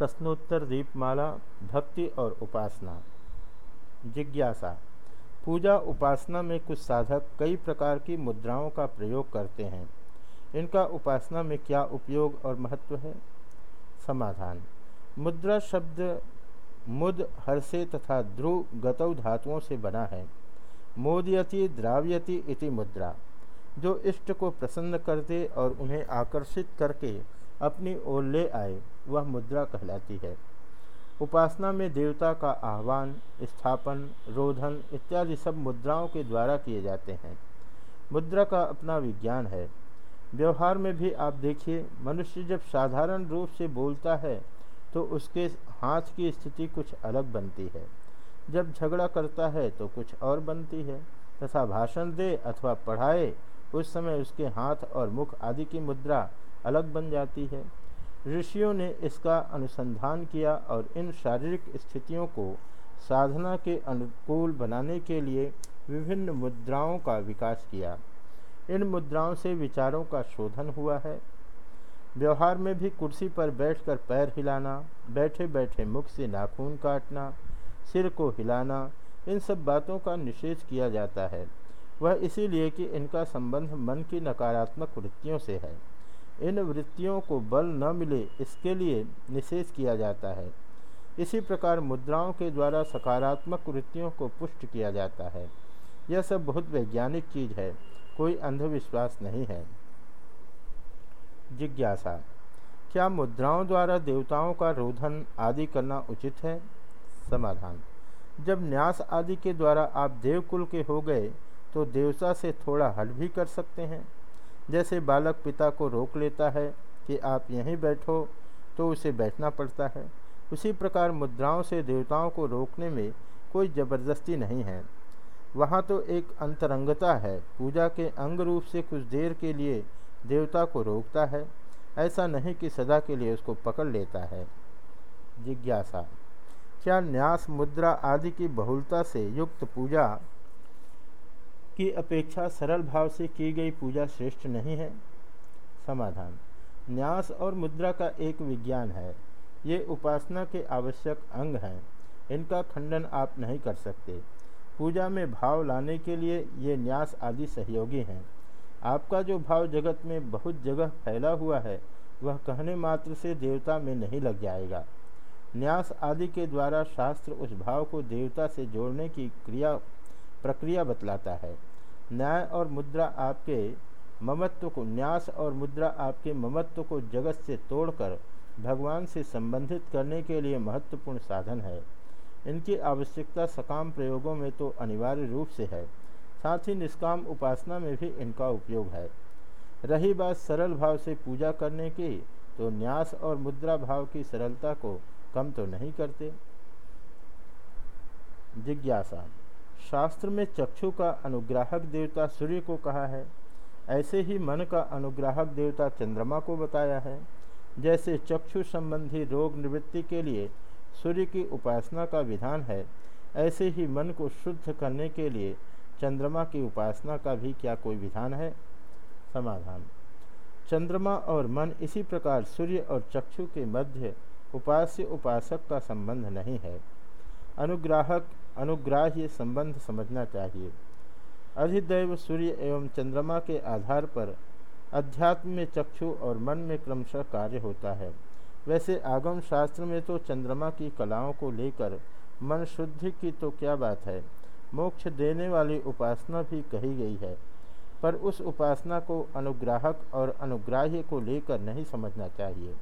प्रश्नोत्तर, दीपमाला, भक्ति और उपासना। जिज्ञासा। पूजा उपासना में कुछ साधक कई प्रकार की मुद्राओं का प्रयोग करते हैं। इनका उपासना में क्या उपयोग और महत्व है? समाधान। मुद्रा शब्द मुद, हर्षे तथा ध्रुव गतव धातुओं से बना है। मोदयति, द्राव्यति इति मुद्रा। जो इष्ट को प्रसन्न कर दे और उन्हें आकर्षित करके अपनी ओर ले आए, वह मुद्रा कहलाती है। उपासना में देवता का आह्वान, स्थापन, रोधन इत्यादि सब मुद्राओं के द्वारा किए जाते हैं। मुद्रा का अपना विज्ञान है। व्यवहार में भी आप देखिए, मनुष्य जब साधारण रूप से बोलता है तो उसके हाथ की स्थिति कुछ अलग बनती है। जब झगड़ा करता है तो कुछ और बनती है। तथा भाषण दे अथवा पढ़ाए, उस समय उसके हाथ और मुख आदि की मुद्रा अलग बन जाती है। ऋषियों ने इसका अनुसंधान किया और इन शारीरिक स्थितियों को साधना के अनुकूल बनाने के लिए विभिन्न मुद्राओं का विकास किया। इन मुद्राओं से विचारों का शोधन हुआ है। व्यवहार में भी कुर्सी पर बैठकर पैर हिलाना बैठे बैठे मुख से नाखून काटना, सिर को हिलाना, इन सब बातों का निषेध किया जाता है। वह इसीलिए कि इनका संबंध मन की नकारात्मक वृत्तियों से है। इन वृत्तियों को बल न मिले, इसके लिए निषेध किया जाता है। इसी प्रकार मुद्राओं के द्वारा सकारात्मक वृत्तियों को पुष्ट किया जाता है। यह सब बहुत वैज्ञानिक चीज़ है, कोई अंधविश्वास नहीं है। जिज्ञासा, क्या मुद्राओं द्वारा देवताओं का रोधन आदि करना उचित है? समाधान, जब न्यास आदि के द्वारा आप देवकुल के हो गए तो देवता से थोड़ा हट भी कर सकते हैं। जैसे बालक पिता को रोक लेता है कि आप यहीं बैठो तो उसे बैठना पड़ता है। उसी प्रकार मुद्राओं से देवताओं को रोकने में कोई ज़बरदस्ती नहीं है। वहाँ तो एक अंतरंगता है। पूजा के अंग रूप से कुछ देर के लिए देवता को रोकता है। ऐसा नहीं कि सदा के लिए उसको पकड़ लेता है। जिज्ञासा, क्या न्यास, मुद्रा आदि की बहुलता से युक्त पूजा की अपेक्षा सरल भाव से की गई पूजा श्रेष्ठ नहीं है। समाधान। न्यास और मुद्रा का एक विज्ञान है। ये उपासना के आवश्यक अंग हैं। इनका खंडन आप नहीं कर सकते। पूजा में भाव लाने के लिए ये न्यास आदि सहयोगी हैं। आपका जो भाव जगत में बहुत जगह फैला हुआ है, वह कहने मात्र से देवता में नहीं लग जाएगा। न्यास आदि के द्वारा शास्त्र उस भाव को देवता से जोड़ने की क्रिया प्रक्रिया बतलाता है। न्याय और मुद्रा आपके ममत्व को, न्यास और मुद्रा आपके ममत्व को जगत से तोड़कर भगवान से संबंधित करने के लिए महत्वपूर्ण साधन है। इनकी आवश्यकता सकाम प्रयोगों में तो अनिवार्य रूप से है। साथ ही निष्काम उपासना में भी इनका उपयोग है। रही बात सरल भाव से पूजा करने की तो न्यास और मुद्रा भाव की सरलता को कम तो नहीं करते। जिज्ञासा शास्त्र में चक्षु का अनुग्राहक देवता सूर्य को कहा है। ऐसे ही मन का अनुग्राहक देवता चंद्रमा को बताया है। जैसे चक्षु संबंधी रोग निवृत्ति के लिए सूर्य की उपासना का विधान है, ऐसे ही मन को शुद्ध करने के लिए चंद्रमा की उपासना का भी क्या कोई विधान है? समाधान। चंद्रमा और मन इसी प्रकार सूर्य और चक्षु के मध्य उपास्य उपासक का संबंध नहीं है। अनुग्राहक, अनुग्राह्य संबंध समझना चाहिए। अधिदैव सूर्य एवं चंद्रमा के आधार पर अध्यात्म में चक्षु और मन में क्रमशः कार्य होता है। वैसे आगम शास्त्र में तो चंद्रमा की कलाओं को लेकर मन शुद्धि की तो क्या बात है? मोक्ष देने वाली उपासना भी कही गई है। पर उस उपासना को अनुग्राहक और अनुग्राह्य को लेकर नहीं समझना चाहिए।